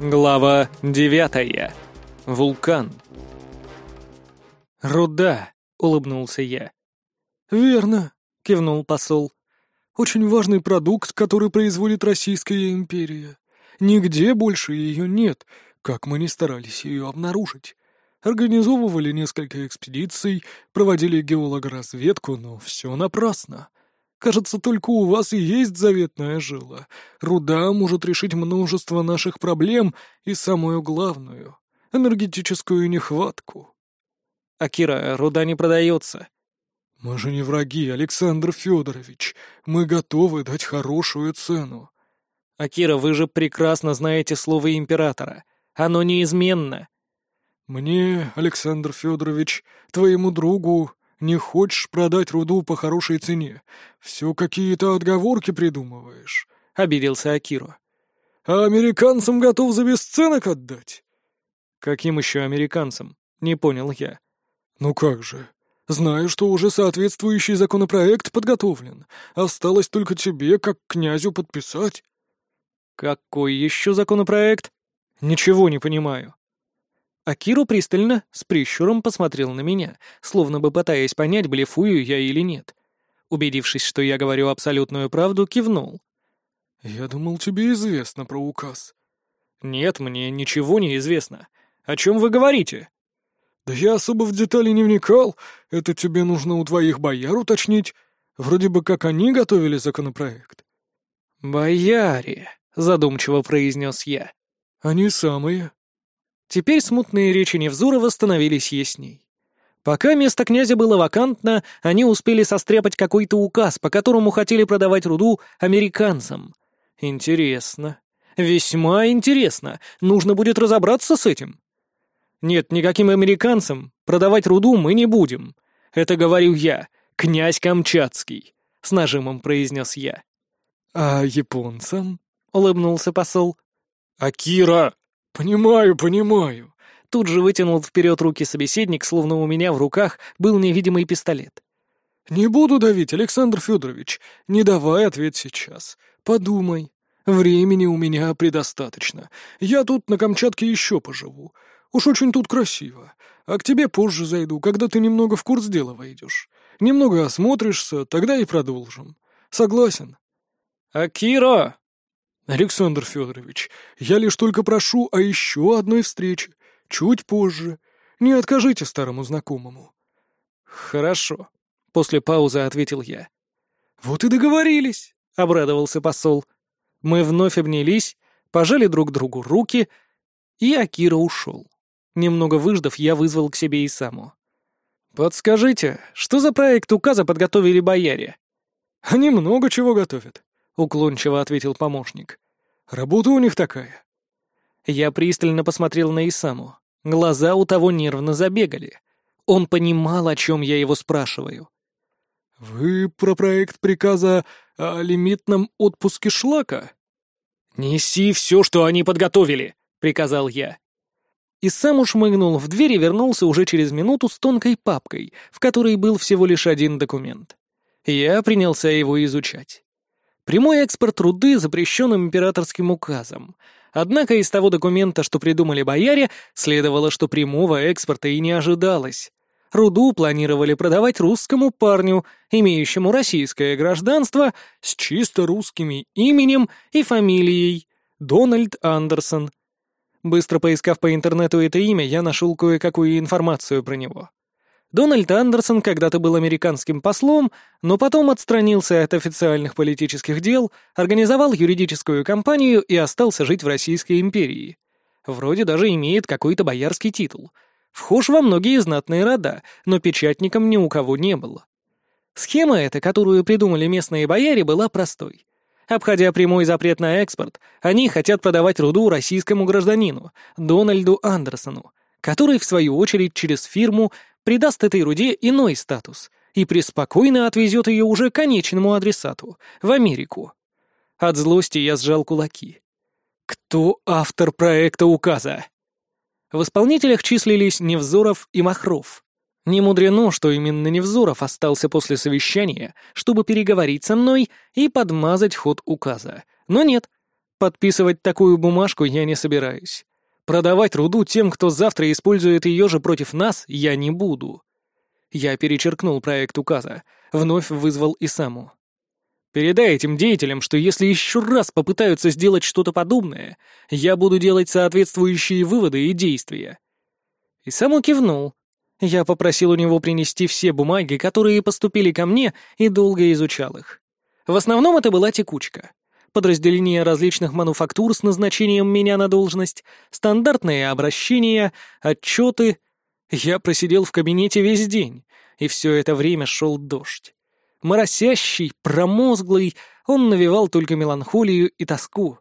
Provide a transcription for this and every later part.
Глава девятая. Вулкан. «Руда», — улыбнулся я. «Верно», — кивнул посол. «Очень важный продукт, который производит Российская империя. Нигде больше ее нет, как мы не старались ее обнаружить. Организовывали несколько экспедиций, проводили геологоразведку, но все напрасно. Кажется, только у вас и есть заветная жила. Руда может решить множество наших проблем и самую главную — энергетическую нехватку. Акира, руда не продается. Мы же не враги, Александр Федорович. Мы готовы дать хорошую цену. Акира, вы же прекрасно знаете слово императора. Оно неизменно. Мне, Александр Федорович, твоему другу, не хочешь продать руду по хорошей цене. Все какие-то отговорки придумываешь», — обиделся Акиро. «А американцам готов за бесценок отдать?» «Каким еще американцам?» — не понял я. «Ну как же. Знаю, что уже соответствующий законопроект подготовлен. Осталось только тебе, как князю, подписать». «Какой еще законопроект? Ничего не понимаю». Акиру пристально, с прищуром посмотрел на меня, словно бы пытаясь понять, блефую я или нет. Убедившись, что я говорю абсолютную правду, кивнул. «Я думал, тебе известно про указ». «Нет, мне ничего не известно. О чем вы говорите?» «Да я особо в детали не вникал. Это тебе нужно у твоих бояр уточнить. Вроде бы как они готовили законопроект». «Бояре», — задумчиво произнес я. «Они самые», Теперь смутные речи Невзурова становились ясней. Пока место князя было вакантно, они успели состряпать какой-то указ, по которому хотели продавать руду американцам. Интересно. Весьма интересно. Нужно будет разобраться с этим. Нет, никаким американцам продавать руду мы не будем. Это говорю я, князь Камчатский, — с нажимом произнес я. А японцам? — улыбнулся посол. «Акира!» «Понимаю, понимаю». Тут же вытянул вперед руки собеседник, словно у меня в руках был невидимый пистолет. «Не буду давить, Александр Федорович. Не давай ответ сейчас. Подумай. Времени у меня предостаточно. Я тут на Камчатке еще поживу. Уж очень тут красиво. А к тебе позже зайду, когда ты немного в курс дела войдешь. Немного осмотришься, тогда и продолжим. Согласен?» «Акира!» «Александр Федорович, я лишь только прошу о еще одной встрече. Чуть позже. Не откажите старому знакомому». «Хорошо», — после паузы ответил я. «Вот и договорились», — обрадовался посол. Мы вновь обнялись, пожали друг другу руки, и Акира ушел. Немного выждав, я вызвал к себе и саму. «Подскажите, что за проект указа подготовили бояре?» «Они много чего готовят. — уклончиво ответил помощник. «Работа у них такая». Я пристально посмотрел на Исаму. Глаза у того нервно забегали. Он понимал, о чем я его спрашиваю. «Вы про проект приказа о лимитном отпуске шлака?» «Неси все, что они подготовили», — приказал я. И сам ушмыгнул в дверь и вернулся уже через минуту с тонкой папкой, в которой был всего лишь один документ. Я принялся его изучать. Прямой экспорт руды запрещен императорским указом. Однако из того документа, что придумали бояре, следовало, что прямого экспорта и не ожидалось. Руду планировали продавать русскому парню, имеющему российское гражданство, с чисто русскими именем и фамилией — Дональд Андерсон. Быстро поискав по интернету это имя, я нашел кое-какую информацию про него. Дональд Андерсон когда-то был американским послом, но потом отстранился от официальных политических дел, организовал юридическую компанию и остался жить в Российской империи. Вроде даже имеет какой-то боярский титул. Вхож во многие знатные рода, но печатником ни у кого не было. Схема эта, которую придумали местные бояре, была простой. Обходя прямой запрет на экспорт, они хотят продавать руду российскому гражданину, Дональду Андерсону, который, в свою очередь, через фирму придаст этой руде иной статус и преспокойно отвезет ее уже конечному адресату, в Америку. От злости я сжал кулаки. Кто автор проекта указа? В исполнителях числились Невзоров и Махров. Не мудрено, что именно Невзоров остался после совещания, чтобы переговорить со мной и подмазать ход указа. Но нет. Подписывать такую бумажку я не собираюсь. Продавать руду тем, кто завтра использует ее же против нас, я не буду. Я перечеркнул проект указа, вновь вызвал Исаму. Передай этим деятелям, что если еще раз попытаются сделать что-то подобное, я буду делать соответствующие выводы и действия. Исаму кивнул. Я попросил у него принести все бумаги, которые поступили ко мне, и долго изучал их. В основном это была текучка подразделение различных мануфактур с назначением меня на должность, стандартные обращения, отчеты. Я просидел в кабинете весь день, и все это время шел дождь. Моросящий, промозглый, он навевал только меланхолию и тоску.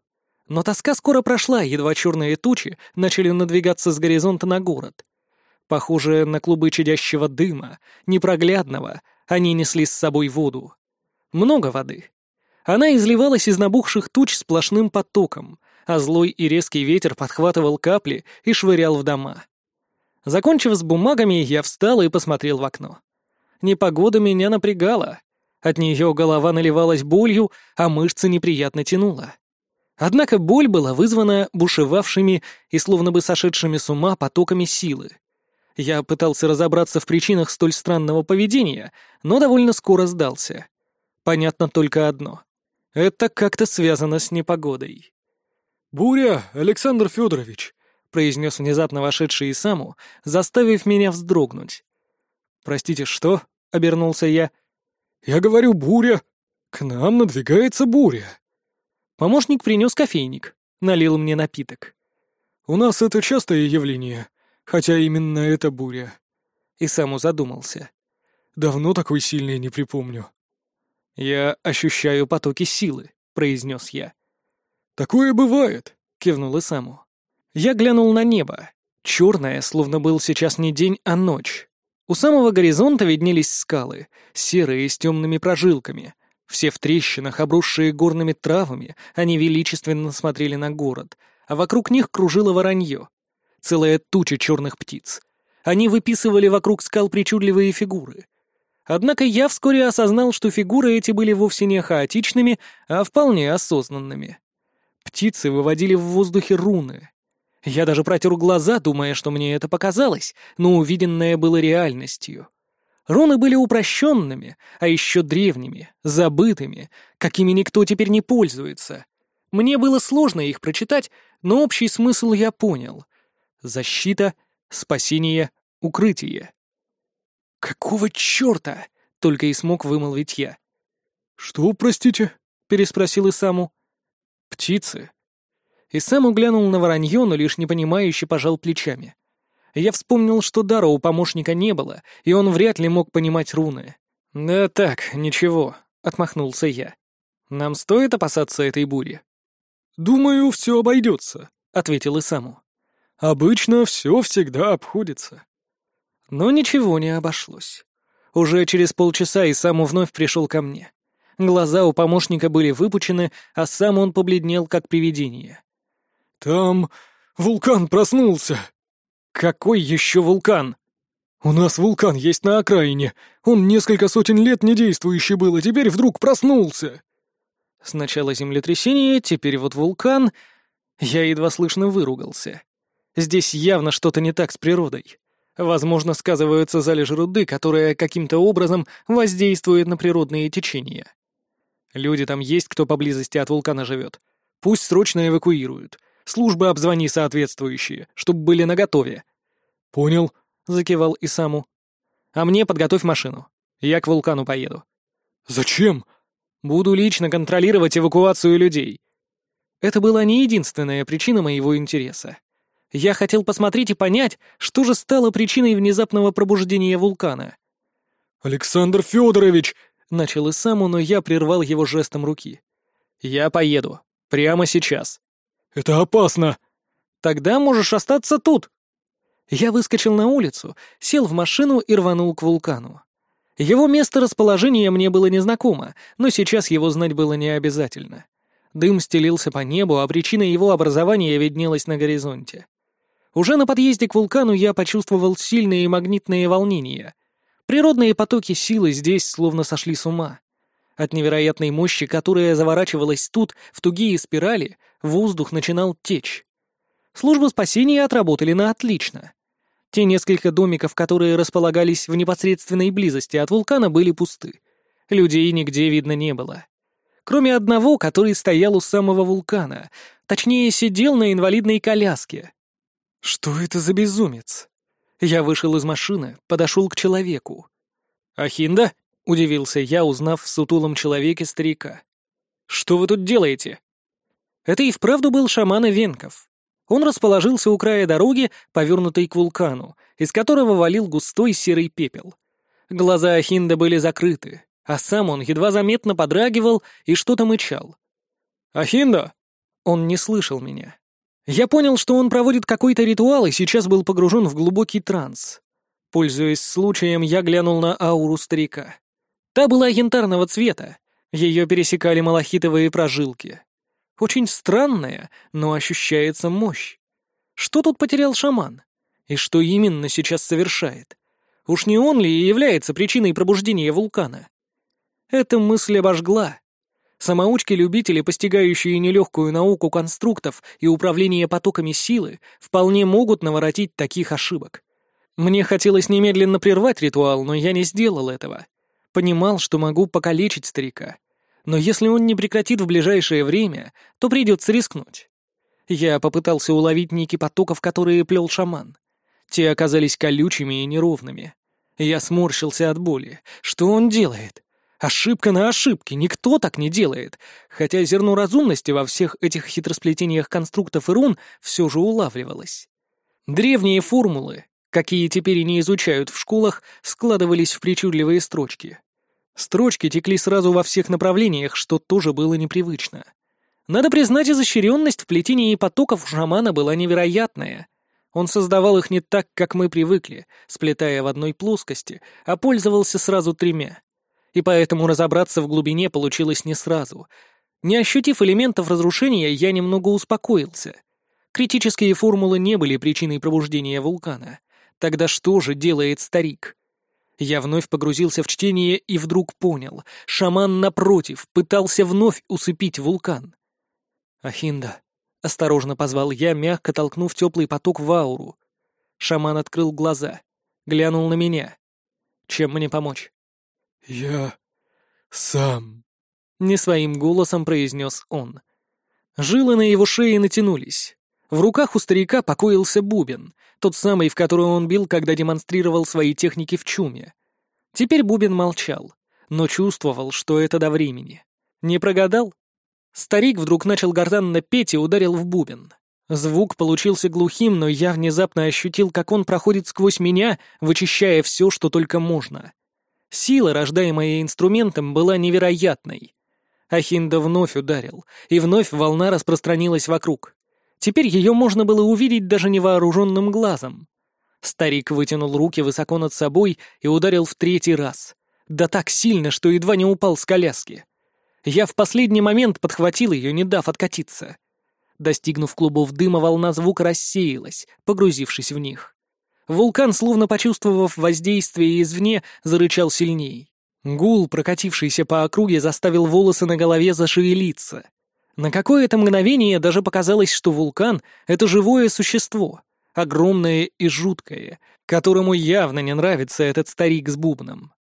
Но тоска скоро прошла, едва черные тучи начали надвигаться с горизонта на город. Похожие на клубы чадящего дыма, непроглядного, они несли с собой воду. Много воды, она изливалась из набухших туч сплошным потоком, а злой и резкий ветер подхватывал капли и швырял в дома. Закончив с бумагами, я встал и посмотрел в окно. Непогода меня напрягала. От нее голова наливалась болью, а мышцы неприятно тянула. Однако боль была вызвана бушевавшими и словно бы сошедшими с ума потоками силы. Я пытался разобраться в причинах столь странного поведения, но довольно скоро сдался. Понятно только одно. Это как-то связано с непогодой. «Буря, Александр Федорович!» — произнес внезапно вошедший Исаму, заставив меня вздрогнуть. «Простите, что?» — обернулся я. «Я говорю, буря! К нам надвигается буря!» Помощник принес кофейник, налил мне напиток. «У нас это частое явление, хотя именно это буря». Исаму задумался. «Давно такой сильной не припомню». «Я ощущаю потоки силы», — произнес я. «Такое бывает», — кивнул Исаму. Я глянул на небо. Черное, словно был сейчас не день, а ночь. У самого горизонта виднелись скалы, серые с темными прожилками. Все в трещинах, обросшие горными травами, они величественно смотрели на город, а вокруг них кружило воронье. Целая туча черных птиц. Они выписывали вокруг скал причудливые фигуры. Однако я вскоре осознал, что фигуры эти были вовсе не хаотичными, а вполне осознанными. Птицы выводили в воздухе руны. Я даже протер глаза, думая, что мне это показалось, но увиденное было реальностью. Руны были упрощенными, а еще древними, забытыми, какими никто теперь не пользуется. Мне было сложно их прочитать, но общий смысл я понял. Защита, спасение, укрытие. «Какого черта?» — только и смог вымолвить я. «Что, простите?» — переспросил Исаму. «Птицы». Исаму глянул на воронье, но лишь непонимающе пожал плечами. Я вспомнил, что дара у помощника не было, и он вряд ли мог понимать руны. «Да так, ничего», — отмахнулся я. «Нам стоит опасаться этой бури?» «Думаю, все обойдется», — ответил Исаму. «Обычно все всегда обходится». Но ничего не обошлось. Уже через полчаса и сам вновь пришел ко мне. Глаза у помощника были выпучены, а сам он побледнел, как привидение. «Там вулкан проснулся!» «Какой еще вулкан?» «У нас вулкан есть на окраине. Он несколько сотен лет не действующий был, а теперь вдруг проснулся!» Сначала землетрясение, теперь вот вулкан. Я едва слышно выругался. Здесь явно что-то не так с природой. Возможно, сказываются залежи руды, которая каким-то образом воздействует на природные течения. Люди там есть, кто поблизости от вулкана живет. Пусть срочно эвакуируют. Службы обзвони соответствующие, чтобы были наготове. «Понял», — закивал Исаму. «А мне подготовь машину. Я к вулкану поеду». «Зачем?» «Буду лично контролировать эвакуацию людей». Это была не единственная причина моего интереса. Я хотел посмотреть и понять, что же стало причиной внезапного пробуждения вулкана. «Александр Федорович!» — начал Исаму, но я прервал его жестом руки. «Я поеду. Прямо сейчас». «Это опасно!» «Тогда можешь остаться тут!» Я выскочил на улицу, сел в машину и рванул к вулкану. Его место расположения мне было незнакомо, но сейчас его знать было не обязательно. Дым стелился по небу, а причина его образования виднелась на горизонте. Уже на подъезде к вулкану я почувствовал сильные магнитные волнения. Природные потоки силы здесь словно сошли с ума. От невероятной мощи, которая заворачивалась тут в тугие спирали, Воздух начинал течь. Службы спасения отработали на отлично. Те несколько домиков, которые располагались в непосредственной близости от вулкана, были пусты. Людей нигде видно не было. Кроме одного, который стоял у самого вулкана, точнее, сидел на инвалидной коляске. Что это за безумец? Я вышел из машины, подошел к человеку. «Ахинда?» — удивился я, узнав в сутулом человеке старика. «Что вы тут делаете?» Это и вправду был шаман Венков. Он расположился у края дороги, повернутой к вулкану, из которого валил густой серый пепел. Глаза Ахинда были закрыты, а сам он едва заметно подрагивал и что-то мычал. «Ахинда!» Он не слышал меня. Я понял, что он проводит какой-то ритуал и сейчас был погружен в глубокий транс. Пользуясь случаем, я глянул на ауру старика. Та была янтарного цвета, ее пересекали малахитовые прожилки. Очень странная, но ощущается мощь. Что тут потерял шаман? И что именно сейчас совершает? Уж не он ли является причиной пробуждения вулкана? Эта мысль обожгла. Самоучки-любители, постигающие нелегкую науку конструктов и управления потоками силы, вполне могут наворотить таких ошибок. Мне хотелось немедленно прервать ритуал, но я не сделал этого. Понимал, что могу покалечить старика. Но если он не прекратит в ближайшее время, то придется рискнуть. Я попытался уловить ники потоков, которые плел шаман. Те оказались колючими и неровными. Я сморщился от боли. Что он делает? Ошибка на ошибке, никто так не делает. Хотя зерно разумности во всех этих хитросплетениях конструктов и рун все же улавливалось. Древние формулы, какие теперь и не изучают в школах, складывались в причудливые строчки. Строчки текли сразу во всех направлениях, что тоже было непривычно. Надо признать, изощренность в плетении потоков шамана была невероятная. Он создавал их не так, как мы привыкли, сплетая в одной плоскости, а пользовался сразу тремя и поэтому разобраться в глубине получилось не сразу. Не ощутив элементов разрушения, я немного успокоился. Критические формулы не были причиной пробуждения вулкана. Тогда что же делает старик? Я вновь погрузился в чтение и вдруг понял. Шаман, напротив, пытался вновь усыпить вулкан. «Ахинда», — осторожно позвал я, мягко толкнув теплый поток в ауру. Шаман открыл глаза, глянул на меня. «Чем мне помочь?» «Я сам», — не своим голосом произнес он. Жилы на его шее натянулись. В руках у старика покоился бубен, тот самый, в который он бил, когда демонстрировал свои техники в чуме. Теперь бубен молчал, но чувствовал, что это до времени. Не прогадал? Старик вдруг начал гортанно петь и ударил в бубен. Звук получился глухим, но я внезапно ощутил, как он проходит сквозь меня, вычищая все, что только можно. Сила, рождаемая инструментом, была невероятной. Ахинда вновь ударил, и вновь волна распространилась вокруг. Теперь ее можно было увидеть даже невооруженным глазом. Старик вытянул руки высоко над собой и ударил в третий раз. Да так сильно, что едва не упал с коляски. Я в последний момент подхватил ее, не дав откатиться. Достигнув клубов дыма, волна звука рассеялась, погрузившись в них. Вулкан, словно почувствовав воздействие извне, зарычал сильней. Гул, прокатившийся по округе, заставил волосы на голове зашевелиться. На какое-то мгновение даже показалось, что вулкан — это живое существо, огромное и жуткое, которому явно не нравится этот старик с бубном.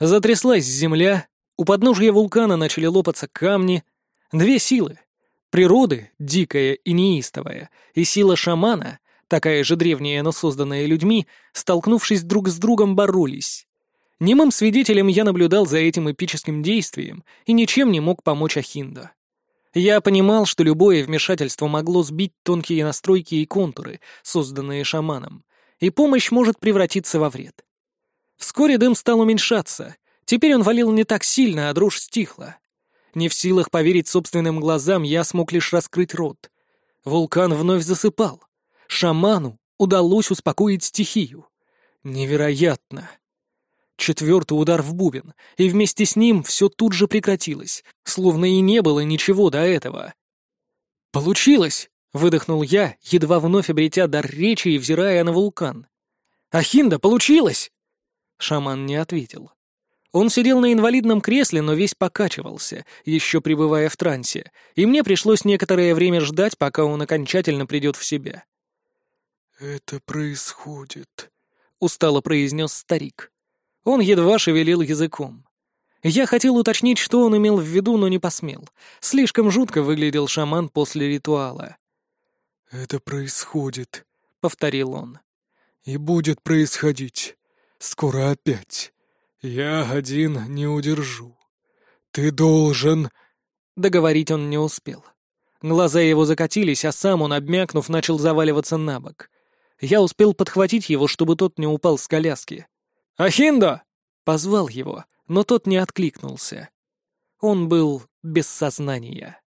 Затряслась земля, у подножия вулкана начали лопаться камни. Две силы — природы, дикая и неистовая, и сила шамана, такая же древняя, но созданная людьми, столкнувшись друг с другом, боролись. Немым свидетелем я наблюдал за этим эпическим действием и ничем не мог помочь Ахинда. Я понимал, что любое вмешательство могло сбить тонкие настройки и контуры, созданные шаманом, и помощь может превратиться во вред. Вскоре дым стал уменьшаться, теперь он валил не так сильно, а дрожь стихла. Не в силах поверить собственным глазам, я смог лишь раскрыть рот. Вулкан вновь засыпал. Шаману удалось успокоить стихию. Невероятно. Четвертый удар в бубен, и вместе с ним все тут же прекратилось, словно и не было ничего до этого. «Получилось!» — выдохнул я, едва вновь обретя дар речи и взирая на вулкан. «Ахинда, получилось!» Шаман не ответил. Он сидел на инвалидном кресле, но весь покачивался, еще пребывая в трансе, и мне пришлось некоторое время ждать, пока он окончательно придет в себя. «Это происходит», — устало произнес старик. Он едва шевелил языком. Я хотел уточнить, что он имел в виду, но не посмел. Слишком жутко выглядел шаман после ритуала. «Это происходит», — повторил он. «И будет происходить. Скоро опять. Я один не удержу. Ты должен...» Договорить он не успел. Глаза его закатились, а сам он, обмякнув, начал заваливаться на бок. Я успел подхватить его, чтобы тот не упал с коляски. «Ахиндо!» — позвал его, но тот не откликнулся. Он был без сознания.